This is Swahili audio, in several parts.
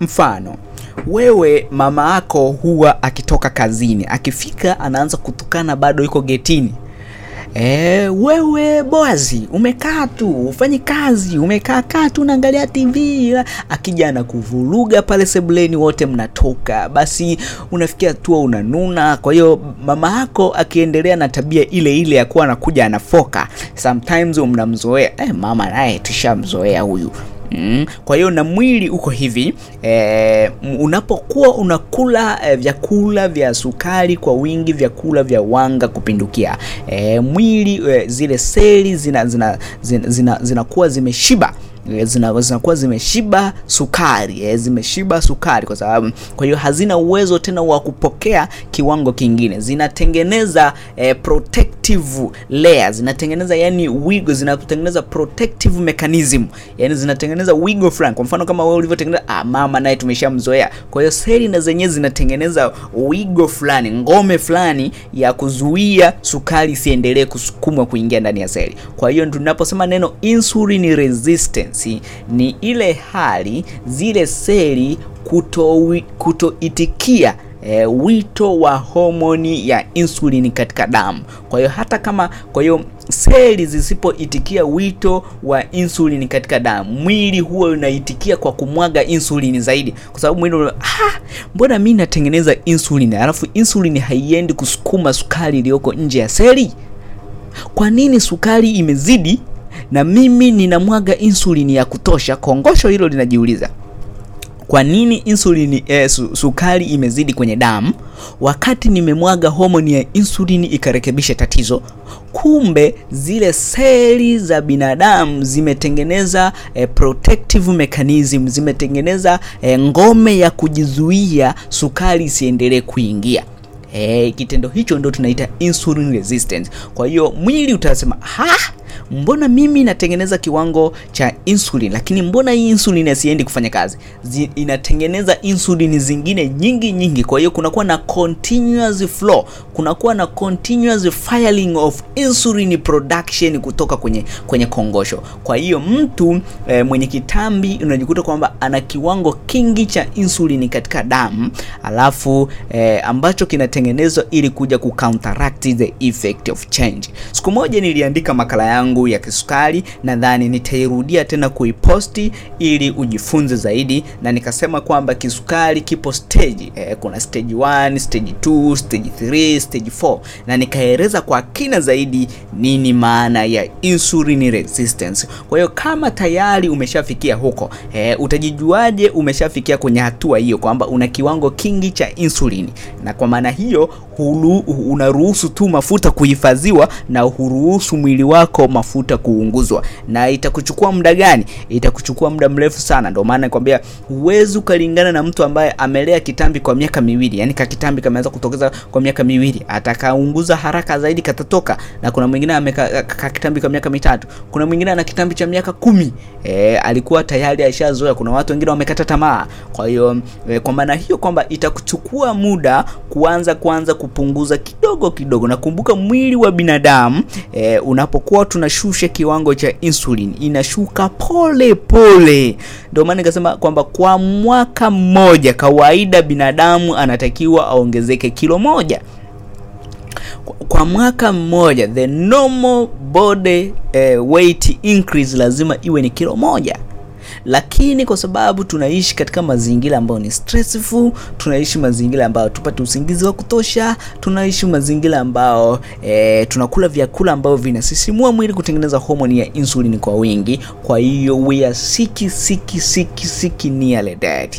mfano wewe mama yako huwa akitoka kazini akifika anaanza kutukana bado yuko getini. E, wewe boazi umekaa tu ufanyi kazi umekaa kaa tu unaangalia tv akija na kuvuruga pale sebuleni wote mnatoka. Basi unafikia hatua unanuna. Kwa hiyo mama yako akiendelea na tabia ile ile ya kuwa anakuja anafoka sometimes mnamzoea E, mama naye tushamzoea huyu Mm. Kwa hiyo na mwili uko hivi e, unapokuwa unakula e, vyakula vya sukari kwa wingi, vyakula vya wanga kupindukia e, mwili e, zile seli zinakuwa zina, zina, zina, zina zimeshiba zinakuwa kuwa zimeshiba sukari eh, zimeshiba sukari kwa sababu kwa hiyo hazina uwezo tena wa kupokea kiwango kingine. Zinatengeneza eh, protective layer zinatengeneza yani wigo zinatengeneza protective mechanism. Yani zinatengeneza wigo fulani. Kwa mfano kama wewe ulivyotengeneza ah, mama naye tumeshamzoea. Kwa hiyo seli na zenyewe zinatengeneza wigo fulani ngome fulani ya kuzuia sukari isiendelee kusukumwa kuingia ndani ya seli. Kwa hiyo tunaposema neno insulin resistance ni ile hali zile seli kutoitikia kuto E, wito wa homoni ya insulini katika damu. Kwa hiyo hata kama kwa hiyo seli zisipoitikia wito wa insulini katika damu, mwili huo unaitikia kwa kumwaga insulini zaidi, kwa sababu mwili ah, mbona mimi natengeneza insulini alafu insulini haiendi kusukuma sukari iliyoko nje ya seli? Kwa nini sukari imezidi na mimi ninamwaga insulini ya kutosha? Kongosho hilo linajiuliza kwa nini insulini eh, su, sukari imezidi kwenye damu wakati nimemwaga homoni ya insulini ikarekebisha tatizo. Kumbe zile seli za binadamu zimetengeneza eh, protective mechanism, zimetengeneza eh, ngome ya kujizuia sukari isiendelee kuingia. Eh, kitendo hicho ndo tunaita insulin resistance. Kwa hiyo mwili utasema ha mbona mimi natengeneza kiwango cha insulin? Lakini mbona hii insulin asiendi kufanya kazi? Zi, inatengeneza insulin zingine nyingi nyingi. Kwa hiyo kunakuwa na continuous flow. Kunakuwa na continuous firing of insulin production kutoka kwenye kwenye kongosho. Kwa hiyo mtu e, mwenye kitambi unajikuta kwamba ana kiwango kingi cha insulin katika damu alafu e, ambacho kinatengenezwa ili kuja ku counteract the effect of change. Siku moja niliandika makala yangu yangu ya kisukari nadhani nitairudia tena kuiposti ili ujifunze zaidi na nikasema kwamba kisukari kipo stage eh, kuna stage 1 stage 2 stage 3 stage 4 na nikaeleza kwa kina zaidi nini maana ya insulin resistance. Kwa hiyo kama tayari umeshafikia huko eh, utajijuaje umeshafikia kwenye hatua hiyo kwamba una kiwango kingi cha insulini na kwa maana hiyo hulu, unaruhusu tu mafuta kuhifadhiwa na huruhusu mwili wako mafuta kuunguzwa. Na itakuchukua muda gani? Itakuchukua muda mrefu sana. Ndio maana nakwambia huwezi ukalingana na mtu ambaye amelea kitambi kwa miaka miwili. Yani kakitambi kameanza kutokeza kwa miaka miwili. Atakaunguza haraka zaidi katatoka. Na kuna mwingine ameka kitambi kwa miaka mitatu. Kuna mwingine ana kitambi cha miaka kumi. E, alikuwa tayari aishazoea kuna watu wengine wamekata tamaa. Kwa hiyo e, kwa maana hiyo kwamba itakuchukua muda kuanza kuanza kupunguza kidogo kidogo. Nakumbuka mwili wa binadamu e, unapokuwa tunashusha kiwango cha insulin inashuka pole pole. Ndio maana nikasema kwamba kwa mwaka mmoja kawaida binadamu anatakiwa aongezeke kilo moja. Kwa mwaka mmoja the normal body eh, weight increase lazima iwe ni kilo moja lakini kwa sababu tunaishi katika mazingira ambayo ni stressful tunaishi mazingira ambayo tupate usingizi wa kutosha tunaishi mazingira ambayo e, tunakula vyakula ambavyo vinasisimua mwili kutengeneza homoni ya insulin kwa wingi. Kwa hiyo we are sick sick sick sick nearly dead.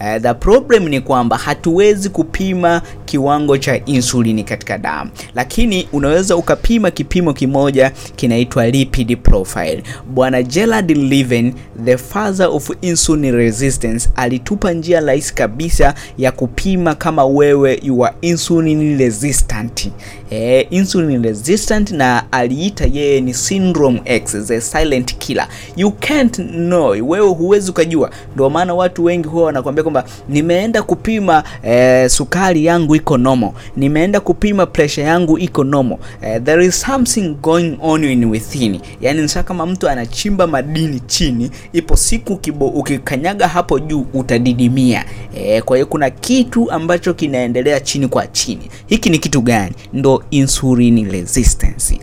Uh, the problem ni kwamba hatuwezi kupima kiwango cha insulini katika damu. Lakini unaweza ukapima kipimo kimoja kinaitwa lipid profile. Bwana Gerald Levin the father of insulin resistance alitupa njia rahisi kabisa ya kupima kama wewe you are insulin resistant. E, insulin resistant na aliita yeye ni syndrome X the silent killer. You can't know wewe huwezi ukajua. Ndio maana watu wengi huwa wanakuambia kwamba nimeenda kupima e, sukari yangu iko nomo, nimeenda kupima pressure yangu iko normal. Uh, there is something going on in within, yani ni kama mtu anachimba madini chini, ipo siku kibo, ukikanyaga hapo juu utadidimia. Uh, kwa hiyo kuna kitu ambacho kinaendelea chini kwa chini. Hiki ni kitu gani? Ndo insulin resistance.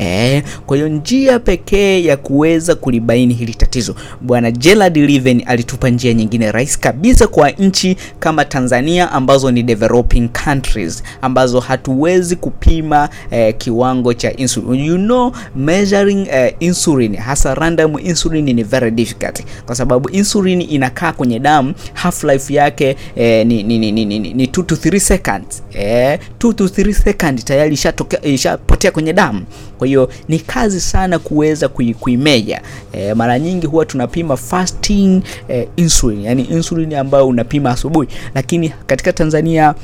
Eh, kwa hiyo njia pekee ya kuweza kulibaini hili tatizo, bwana Gerald Riven alitupa njia nyingine rahisi kabisa kwa nchi kama Tanzania ambazo ni developing countries ambazo hatuwezi kupima eh, kiwango cha insulin. You know, measuring eh, insulin hasa random insulin ni very difficult kwa sababu insulin inakaa kwenye damu, half life yake eh, ni, ni, ni, ni, ni, ni 2 to 3 seconds eh, 2 to 3 seconds tayari ishatokea ishapotea kwenye damu kwa hiyo ni kazi sana kuweza kuimeja. E, mara nyingi huwa tunapima fasting e, insulin, yani insulin ambayo unapima asubuhi, lakini katika Tanzania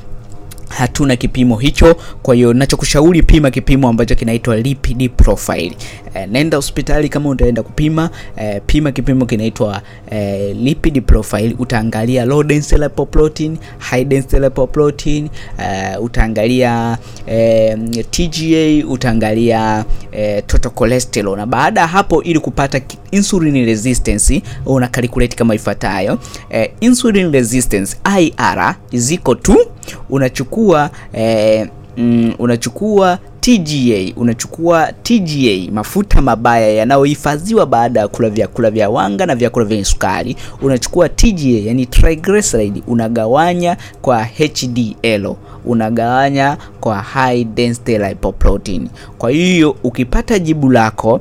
hatuna kipimo hicho. Kwa hiyo nachokushauri pima kipimo ambacho kinaitwa lipid profile. E, nenda hospitali kama utaenda kupima e, pima kipimo kinaitwa e, lipid profile. Utaangalia low density lipoprotein, high density lipoprotein, e, utaangalia e, TGA, utaangalia e, total cholesterol, na baada ya hapo, ili kupata insulin resistance una calculate kama ifuatayo. E, insulin resistance IR is equal unachukua eh, mm, unachukua TGA unachukua TGA mafuta mabaya yanayohifadhiwa baada ya kula vyakula vya wanga na vyakula vyenye sukari. Unachukua TGA yani triglyceride, unagawanya kwa HDL, unagawanya kwa high density lipoprotein. Kwa hiyo ukipata jibu lako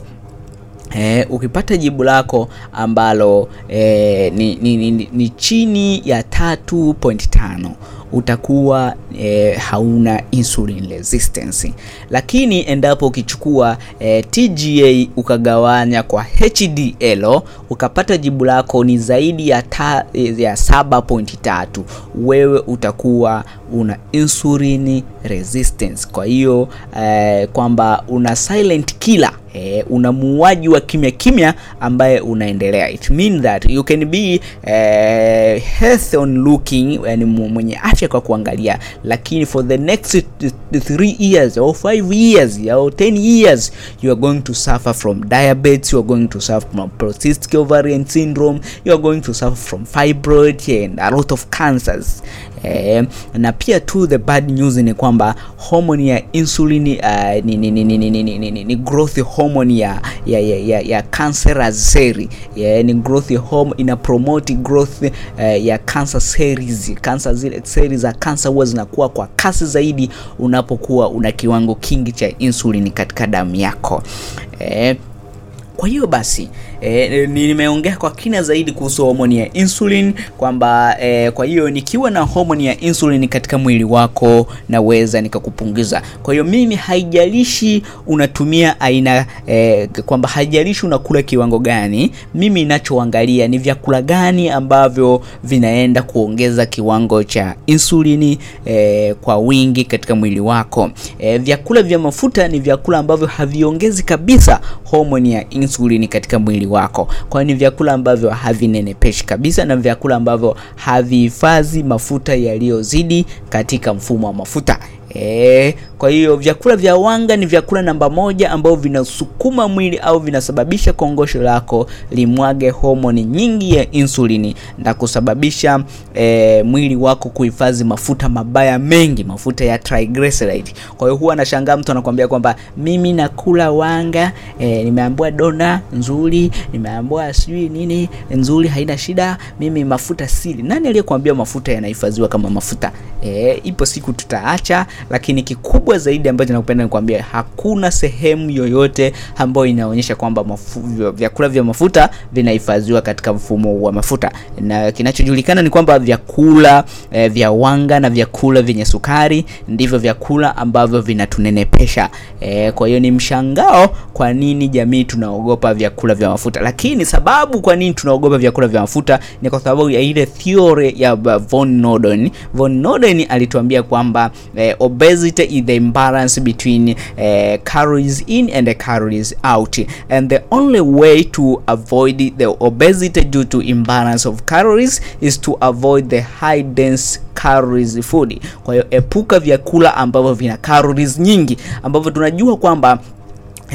Eh, ukipata jibu lako ambalo eh, ni, ni, ni, ni chini ya 3.5 utakuwa e, hauna insulin resistance, lakini endapo ukichukua e, TGA ukagawanya kwa HDL ukapata jibu lako ni zaidi ya, ta, ya 7.3 wewe utakuwa una insulin resistance. Kwa hiyo e, kwamba una silent killer Eh, una muuaji wa kimya kimya ambaye unaendelea. It mean that you can be eh, health on looking, yani mwenye afya kwa kuangalia, lakini for the next 3 years or 5 years or 10 years you are going to suffer from diabetes, you are going to suffer from polycystic ovarian syndrome, you are going to suffer from fibroid and a lot of cancers. Eh, na pia tu the bad news ni kwamba homoni ya insulin uh, ni, ni, ni, ni, ni, ni, ni, ni growth hormone ya ya ya, ya, ya cancerous ya, ni growth hormone ina promote growth uh, ya cancer cells. Cancer zile cells za cancer huwa zinakuwa kwa kasi zaidi unapokuwa una kiwango kingi cha insulin katika damu yako eh, kwa hiyo basi e, nimeongea kwa kina zaidi kuhusu homoni ya insulin kwamba e, kwa hiyo nikiwa na homoni ya insulin katika mwili wako naweza nikakupunguza. Kwa hiyo mimi haijalishi unatumia aina e, kwamba haijalishi unakula kiwango gani, mimi ninachoangalia ni vyakula gani ambavyo vinaenda kuongeza kiwango cha insulini e, kwa wingi katika mwili wako. E, vyakula vya mafuta ni vyakula ambavyo haviongezi kabisa homoni ya insulini katika mwili wako. Kwa ni vyakula ambavyo havinenepeshi kabisa na vyakula ambavyo havihifadhi mafuta yaliyozidi katika mfumo wa mafuta. E, kwa hiyo vyakula vya wanga ni vyakula namba moja ambao vinasukuma mwili au vinasababisha kongosho lako limwage homoni nyingi ya insulini na kusababisha e, mwili wako kuhifadhi mafuta mabaya mengi, mafuta ya triglyceride. Kwa hiyo huwa anashangaa mtu anakuambia kwamba mimi nakula wanga e, nimeambiwa dona nzuri, nimeambiwa sijui nini nzuri, haina shida, mimi mafuta sili. Nani aliyekuambia mafuta yanahifadhiwa kama mafuta? E, ipo siku tutaacha lakini kikubwa zaidi ambacho nakupenda nikwambia, hakuna sehemu yoyote ambayo inaonyesha kwamba vyakula vya mafuta vinahifadhiwa katika mfumo wa mafuta, na kinachojulikana ni kwamba vyakula eh, vya wanga na vyakula vyenye sukari ndivyo vyakula ambavyo vinatunenepesha. Eh, kwa hiyo ni mshangao kwa nini jamii tunaogopa vyakula vya mafuta, lakini sababu kwa nini tunaogopa vyakula vya mafuta ni kwa sababu ya ile theory ya von Noden. Von Noden alituambia kwamba eh, obesity is the imbalance between uh, calories in and calories out and the only way to avoid the obesity due to imbalance of calories is to avoid the high dense calories food. Kwa hiyo epuka vyakula ambavyo vina calories nyingi ambavyo tunajua kwamba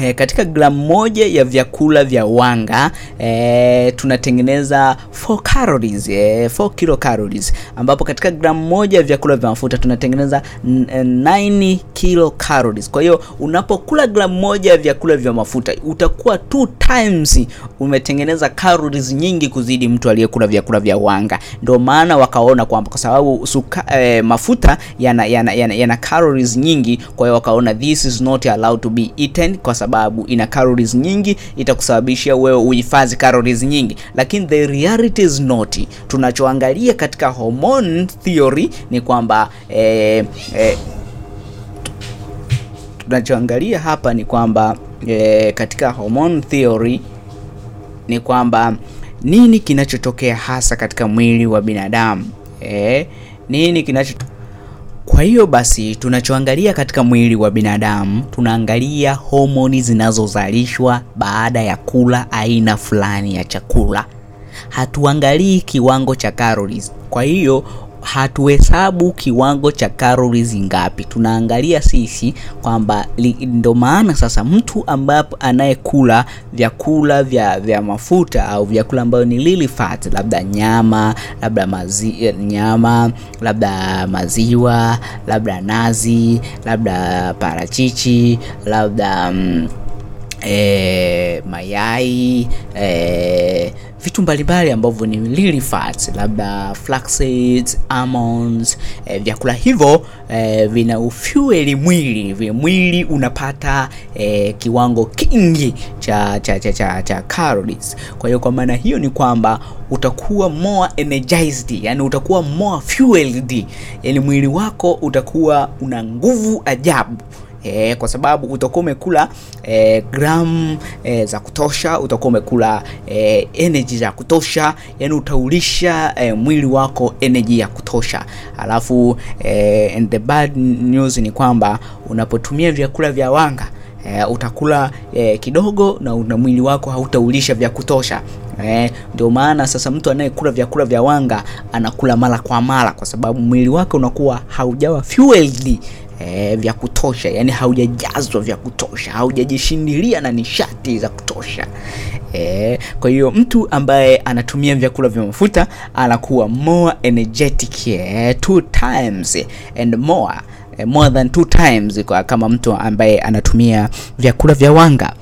E, katika gramu moja ya vyakula vya wanga e, tunatengeneza 4 calories e, 4 kilocalories, ambapo katika gramu moja ya vyakula vya mafuta tunatengeneza 9 kilo calories. Kwa hiyo unapokula gramu moja ya vyakula vya mafuta utakuwa two times umetengeneza calories nyingi kuzidi mtu aliyekula vyakula vya wanga. Ndio maana wakaona kwamba kwa sababu suka, e, mafuta yana, yana, yana, yana calories nyingi, kwa hiyo wakaona this is not allowed to be eaten kwa sababu ina calories nyingi, itakusababishia wewe uhifadhi calories nyingi, lakini the reality is not. Tunachoangalia katika hormone theory ni kwamba eh, eh, tunachoangalia hapa ni kwamba eh, katika hormone theory ni kwamba nini kinachotokea hasa katika mwili wa binadamu eh, nini kinacho kwa hiyo basi tunachoangalia katika mwili wa binadamu tunaangalia homoni zinazozalishwa baada ya kula aina fulani ya chakula. Hatuangalii kiwango cha calories. Kwa hiyo hatuhesabu kiwango cha calories ngapi, tunaangalia sisi kwamba ndo maana sasa mtu ambapo anayekula vyakula vya, vya mafuta au vyakula ambayo ni lili fat, labda nyama, labda mazi, nyama, labda maziwa, labda nazi, labda parachichi, labda mm, E, mayai e, vitu mbalimbali ambavyo ni lily fats, labda flax seeds, almonds e, vyakula hivyo e, vina ufueli mwili mwili unapata e, kiwango kingi cha cha, cha, cha, cha calories. Kwa hiyo kwa maana hiyo ni kwamba utakuwa more energized, yani utakuwa more fueled, yani mwili wako utakuwa una nguvu ajabu. E, kwa sababu utakuwa umekula e, gramu e, za kutosha, utakuwa umekula e, energy za kutosha, yani utaulisha e, mwili wako energy ya kutosha. Alafu e, and the bad news ni kwamba unapotumia vyakula vya wanga e, utakula e, kidogo na una mwili wako hautaulisha vya kutosha. Eh, ndio maana sasa mtu anayekula vyakula vya wanga anakula mara kwa mara, kwa sababu mwili wake unakuwa haujawa fueled E, vya kutosha yani haujajazwa vya kutosha, haujajishindilia na nishati za kutosha e, kwa hiyo mtu ambaye anatumia vyakula vya mafuta anakuwa more energetic e, two times and more more than two times kwa kama mtu ambaye anatumia vyakula vya wanga.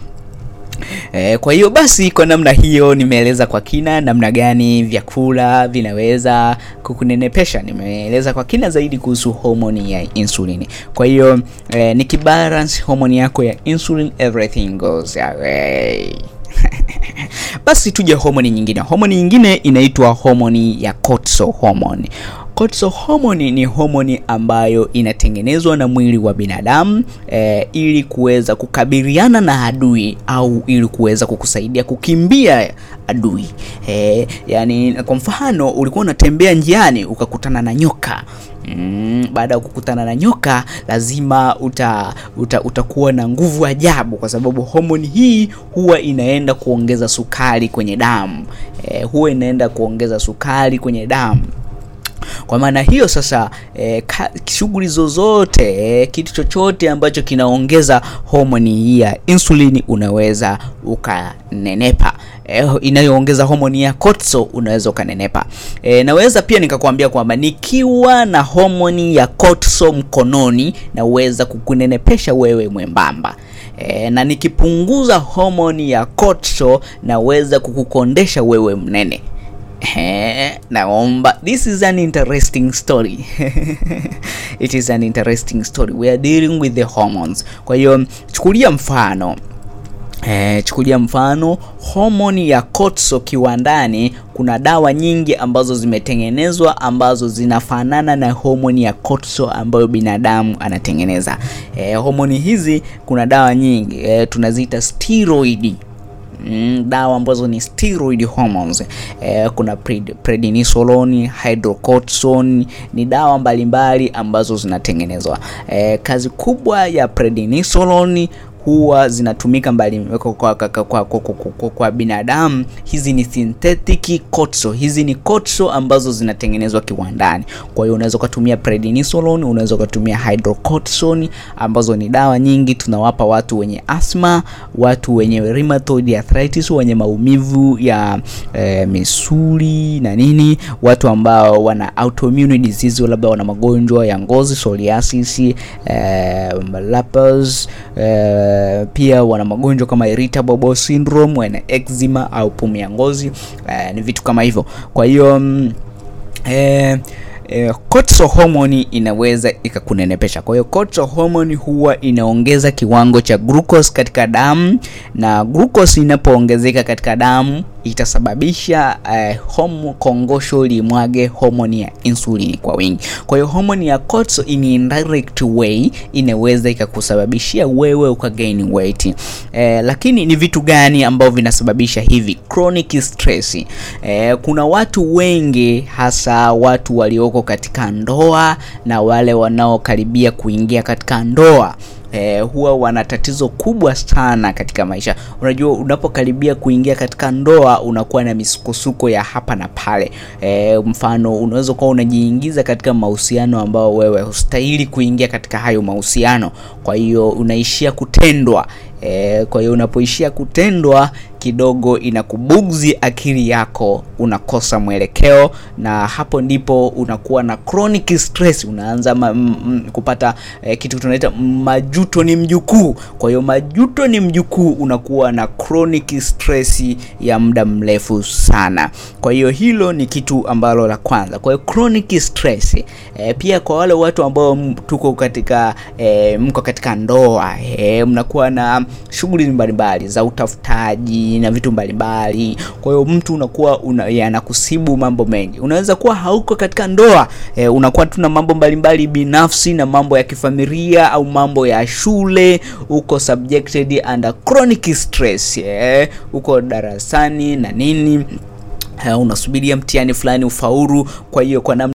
E, kwa hiyo basi kwa namna hiyo nimeeleza kwa kina namna gani vyakula vinaweza kukunenepesha. Nimeeleza kwa kina zaidi kuhusu homoni ya insulin. Kwa hiyo e, nikibalance homoni yako ya insulin everything goes away. Basi tuje homoni nyingine. Homoni nyingine inaitwa homoni ya cortisol hormone. Cortisol hormone ni homoni ambayo inatengenezwa na mwili wa binadamu e, ili kuweza kukabiliana na adui au ili kuweza kukusaidia kukimbia adui. E, yani kwa mfano ulikuwa unatembea njiani ukakutana na nyoka. Mm, baada ya kukutana na nyoka lazima uta, uta, utakuwa na nguvu ajabu, kwa sababu homoni hii huwa inaenda kuongeza sukari kwenye damu. E, huwa inaenda kuongeza sukari kwenye damu. Kwa maana hiyo sasa e, shughuli zozote e, kitu chochote ambacho kinaongeza homoni ya insulini unaweza ukanenepa. E, inayoongeza homoni ya kotso unaweza ukanenepa. E, naweza pia nikakwambia kwamba nikiwa na homoni ya kotso mkononi naweza kukunenepesha wewe mwembamba. E, na nikipunguza homoni ya cortisol naweza kukukondesha wewe mnene. Naomba. This is an interesting story. It is an interesting story. We are dealing with the hormones. Kwa hiyo chukulia mfano. Eh, chukulia mfano homoni ya cortisol kiwandani. Kuna dawa nyingi ambazo zimetengenezwa ambazo zinafanana na homoni ya cortisol ambayo binadamu anatengeneza. Eh, homoni hizi kuna dawa nyingi. Eh, tunaziita steroid mm, dawa ambazo ni steroid hormones eh, kuna pred, prednisolone, hydrocortisone ni dawa mbalimbali mbali ambazo zinatengenezwa. Eh, kazi kubwa ya prednisolone huwa zinatumika mbali kwa, kwa, kwa, kwa, kwa, kwa, kwa, binadamu. Hizi ni synthetic kotso, hizi ni kotso ambazo zinatengenezwa kiwandani. Kwa hiyo unaweza ukatumia prednisolone, unaweza ukatumia hydrocortisone ambazo ni dawa nyingi tunawapa watu wenye asma, watu wenye rheumatoid arthritis, wenye maumivu ya eh, misuli na nini, watu ambao wana autoimmune disease, labda wana magonjwa ya ngozi psoriasis, eh, lupus eh, pia wana magonjwa kama irritable bowel syndrome, wana eczema au pumu ya ngozi uh, ni vitu kama hivyo. Kwa hiyo mm, eh, eh, cortisol hormone inaweza ikakunenepesha. Kwa hiyo cortisol hormone huwa inaongeza kiwango cha glucose katika damu, na glucose inapoongezeka katika damu itasababisha eh, homo kongosho limwage homoni ya insulini kwa wingi. Kwa hiyo homoni ya cortisol in indirect way inaweza ikakusababishia wewe ukagain weight. Eh, lakini ni vitu gani ambavyo vinasababisha hivi? Chronic stress. Eh, kuna watu wengi hasa watu walioko katika ndoa na wale wanaokaribia kuingia katika ndoa eh, huwa wana tatizo kubwa sana katika maisha. Unajua, unapokaribia kuingia katika ndoa unakuwa na misukosuko ya hapa na pale. Eh, mfano unaweza kuwa unajiingiza katika mahusiano ambao wewe hustahili kuingia katika hayo mahusiano, kwa hiyo unaishia kutendwa. E, kwa hiyo unapoishia kutendwa kidogo inakubugzi akili yako, unakosa mwelekeo, na hapo ndipo unakuwa na chronic stress, unaanza ma, m, m, kupata eh, kitu tunaita majuto ni mjukuu. Kwa hiyo majuto ni mjukuu, unakuwa na chronic stress ya muda mrefu sana. Kwa hiyo hilo ni kitu ambalo la kwanza. Kwa hiyo chronic stress eh, pia kwa wale watu ambao tuko katika eh, mko katika ndoa eh, mnakuwa na shughuli mbalimbali za utafutaji na vitu mbalimbali. Kwa hiyo mtu unakuwa una, yanakusibu mambo mengi. Unaweza kuwa hauko katika ndoa e, unakuwa tu na mambo mbalimbali binafsi na mambo ya kifamilia au mambo ya shule, uko subjected under chronic stress e, uko darasani na nini, unasubiria mtihani fulani ufaulu. Kwa hiyo kwa